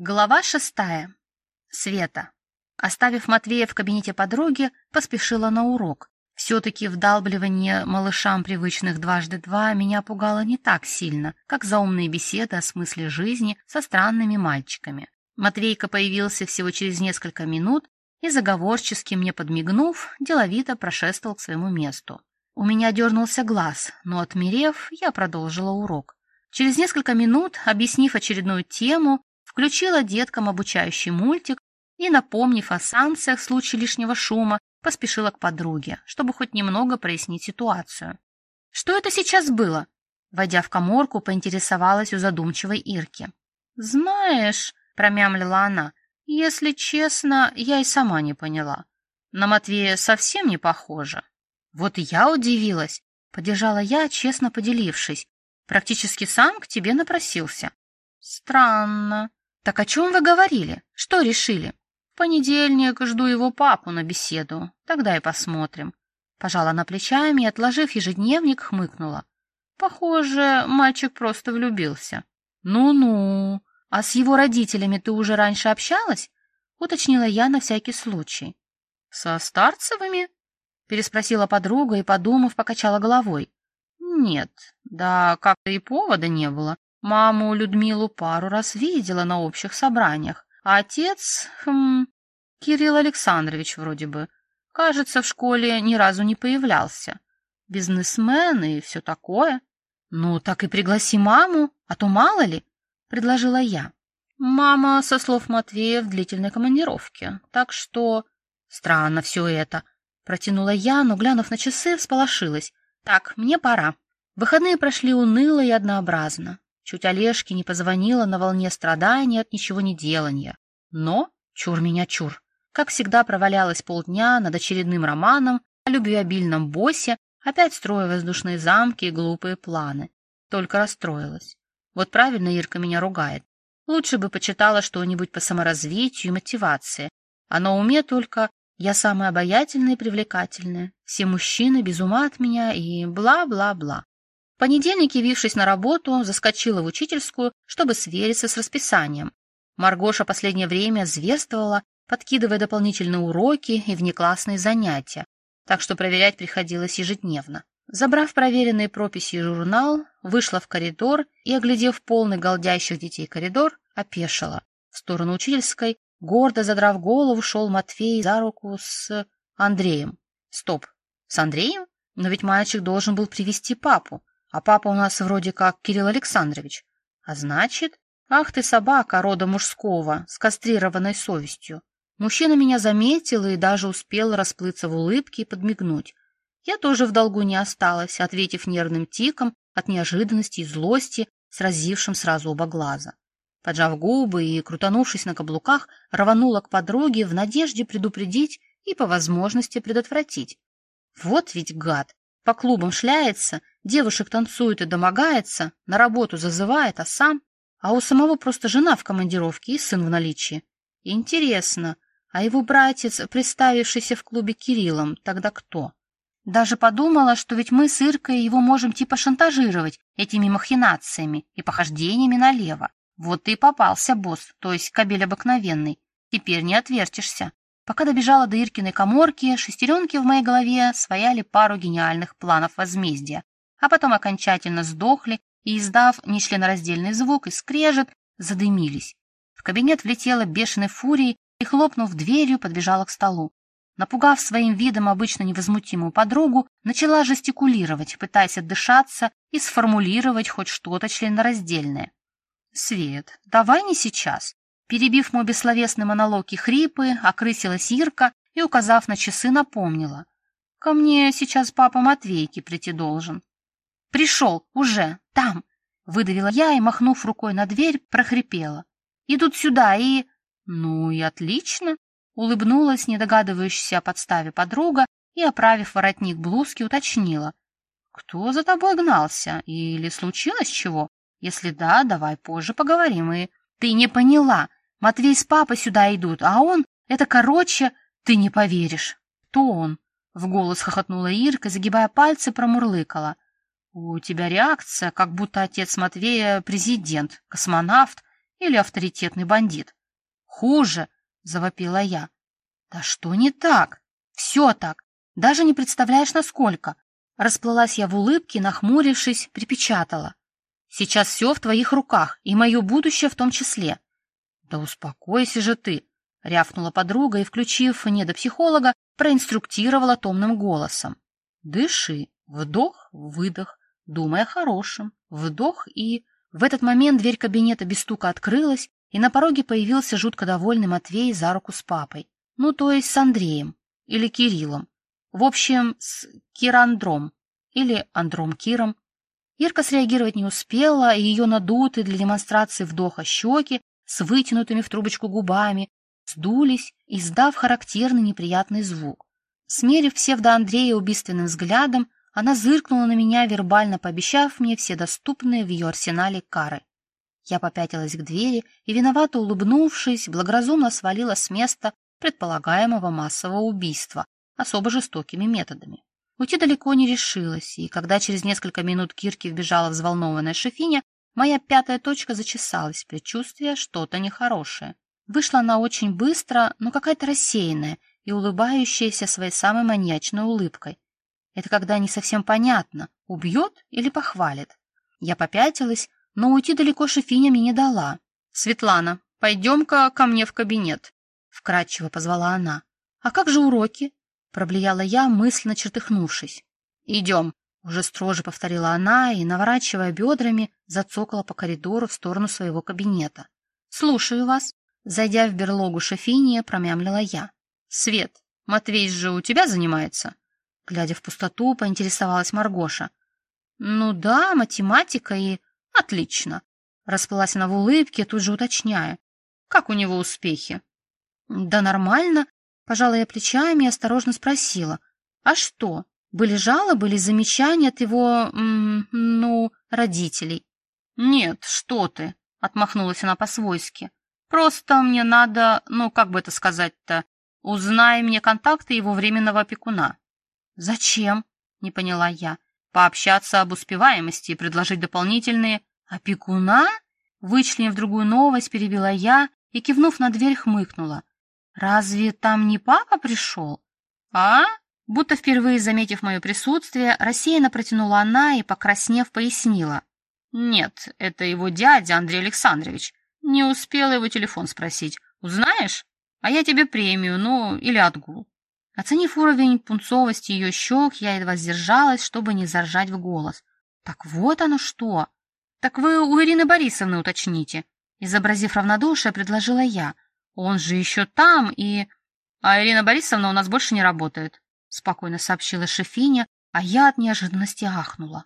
Глава шестая. Света. Оставив Матвея в кабинете подруги, поспешила на урок. Все-таки вдалбливание малышам привычных дважды два меня пугало не так сильно, как заумные беседы о смысле жизни со странными мальчиками. Матвейка появился всего через несколько минут и, заговорчески мне подмигнув, деловито прошествовал к своему месту. У меня дернулся глаз, но, отмерев, я продолжила урок. Через несколько минут, объяснив очередную тему, включила деткам обучающий мультик и, напомнив о санкциях в случае лишнего шума, поспешила к подруге, чтобы хоть немного прояснить ситуацию. «Что это сейчас было?» Войдя в коморку, поинтересовалась у задумчивой Ирки. «Знаешь», — промямлила она, — «если честно, я и сама не поняла. На Матвея совсем не похоже». «Вот я удивилась», — поддержала я, честно поделившись. «Практически сам к тебе напросился». «Странно», «Так о чем вы говорили? Что решили?» «В понедельник жду его папу на беседу. Тогда и посмотрим». Пожала она плечами и, отложив ежедневник, хмыкнула. «Похоже, мальчик просто влюбился». «Ну-ну. А с его родителями ты уже раньше общалась?» Уточнила я на всякий случай. «Со Старцевыми?» Переспросила подруга и, подумав, покачала головой. «Нет, да как-то и повода не было. Маму Людмилу пару раз видела на общих собраниях, а отец, хм, Кирилл Александрович вроде бы, кажется, в школе ни разу не появлялся. Бизнесмен и все такое. Ну, так и пригласи маму, а то мало ли, — предложила я. Мама, со слов Матвея, в длительной командировке, так что... Странно все это, — протянула я, но, глянув на часы, всполошилась. Так, мне пора. Выходные прошли уныло и однообразно. Чуть Олежке не позвонила на волне страданий от ничего не делания. Но, чур меня чур, как всегда провалялась полдня над очередным романом о любвеобильном боссе, опять строя воздушные замки и глупые планы. Только расстроилась. Вот правильно Ирка меня ругает. Лучше бы почитала что-нибудь по саморазвитию и мотивации. А на уме только я самая обаятельная и привлекательная, все мужчины без ума от меня и бла-бла-бла. Понедельник, явившись на работу, заскочила в учительскую, чтобы свериться с расписанием. Маргоша последнее время зверствовала, подкидывая дополнительные уроки и внеклассные занятия, так что проверять приходилось ежедневно. Забрав проверенные прописи журнал, вышла в коридор и, оглядев полный голдящих детей коридор, опешила. В сторону учительской, гордо задрав голову, шел Матвей за руку с Андреем. Стоп, с Андреем? Но ведь мальчик должен был привести папу. А папа у нас вроде как Кирилл Александрович. А значит, ах ты собака рода мужского, с кастрированной совестью. Мужчина меня заметил и даже успел расплыться в улыбке и подмигнуть. Я тоже в долгу не осталась, ответив нервным тиком от неожиданности и злости, сразившим сразу оба глаза. Поджав губы и, крутанувшись на каблуках, рванула к подруге в надежде предупредить и по возможности предотвратить. Вот ведь гад! По клубам шляется, девушек танцует и домогается, на работу зазывает, а сам... А у самого просто жена в командировке и сын в наличии. Интересно, а его братец, представившийся в клубе Кириллом, тогда кто? Даже подумала, что ведь мы с Иркой его можем типа шантажировать этими махинациями и похождениями налево. Вот и попался, босс, то есть кабель обыкновенный. Теперь не отвертишься. Пока добежала до Иркиной коморки, шестеренки в моей голове свояли пару гениальных планов возмездия, а потом окончательно сдохли и, издав нечленораздельный звук и скрежет, задымились. В кабинет влетела бешеной фурией и, хлопнув дверью, подбежала к столу. Напугав своим видом обычно невозмутимую подругу, начала жестикулировать, пытаясь отдышаться и сформулировать хоть что-то членораздельное. «Свет, давай не сейчас. Перебив мой бессловесный монолог и хрипы, окрысилась Ирка и, указав на часы, напомнила. «Ко мне сейчас папа Матвейки прийти должен». «Пришел, уже, там!» — выдавила я и, махнув рукой на дверь, прохрипела. «Идут сюда и...» «Ну и отлично!» — улыбнулась недогадывающаяся о подставе подруга и, оправив воротник блузки, уточнила. «Кто за тобой гнался? Или случилось чего? Если да, давай позже поговорим и...» «Ты не поняла!» Матвей с папой сюда идут, а он, это короче, ты не поверишь. Кто он? В голос хохотнула Ирка, загибая пальцы, промурлыкала. У тебя реакция, как будто отец Матвея президент, космонавт или авторитетный бандит. Хуже, завопила я. Да что не так? Все так. Даже не представляешь, насколько. Расплылась я в улыбке, нахмурившись, припечатала. Сейчас все в твоих руках, и мое будущее в том числе. Да успокойся же ты, рявкнула подруга и, включив недопсихолога, проинструктировала томным голосом. Дыши, вдох, выдох, думая о хорошем, вдох и... В этот момент дверь кабинета без стука открылась, и на пороге появился жутко довольный Матвей за руку с папой. Ну, то есть с Андреем или Кириллом. В общем, с Кирандром или Андром Киром. Ирка среагировать не успела, и ее надутые для демонстрации вдоха щеки с вытянутыми в трубочку губами сдулись, издав характерный неприятный звук. Смерив псевдо-Андрея убийственным взглядом, она зыркнула на меня, вербально пообещав мне все доступные в ее арсенале кары. Я попятилась к двери и, виновато улыбнувшись, благоразумно свалила с места предполагаемого массового убийства особо жестокими методами. Уйти далеко не решилась, и когда через несколько минут Кирки вбежала взволнованная шефиня, моя пятая точка зачесалась, предчувствие что-то нехорошее. Вышла она очень быстро, но какая-то рассеянная и улыбающаяся своей самой маньячной улыбкой. Это когда не совсем понятно, убьет или похвалит. Я попятилась, но уйти далеко шефиня мне не дала. «Светлана, пойдем-ка ко мне в кабинет», — вкратчиво позвала она. «А как же уроки?» — проблеяла я, мысленно чертыхнувшись. «Идем», — уже строже повторила она и, наворачивая бедрами, зацокала по коридору в сторону своего кабинета. «Слушаю вас», — зайдя в берлогу шефини, промямлила я. «Свет, Матвей же у тебя занимается?» Глядя в пустоту, поинтересовалась Маргоша. «Ну да, математика и...» «Отлично!» Расплылась она в улыбке, тут же уточняя. «Как у него успехи?» «Да нормально», — пожала я плечами и осторожно спросила. «А что, были жалобы или замечания от его, ну, родителей?» «Нет, что ты», — отмахнулась она по-свойски. «Просто мне надо, ну, как бы это сказать-то, узнай мне контакты его временного опекуна». «Зачем?» — не поняла я. «Пообщаться об успеваемости и предложить дополнительные...» «Опекуна?» Вычленив другую новость, перебила я и, кивнув на дверь, хмыкнула. «Разве там не папа пришел?» «А?» Будто впервые заметив мое присутствие, рассеянно протянула она и, покраснев, пояснила. «Нет, это его дядя Андрей Александрович. Не успела его телефон спросить. Узнаешь? А я тебе премию, ну, или отгул». Оценив уровень пунцовости ее щек, я едва сдержалась, чтобы не заржать в голос. «Так вот оно что!» «Так вы у Ирины Борисовны уточните», — изобразив равнодушие, предложила я. «Он же еще там и...» «А Ирина Борисовна у нас больше не работает», — спокойно сообщила шефиня, а я от неожиданности ахнула.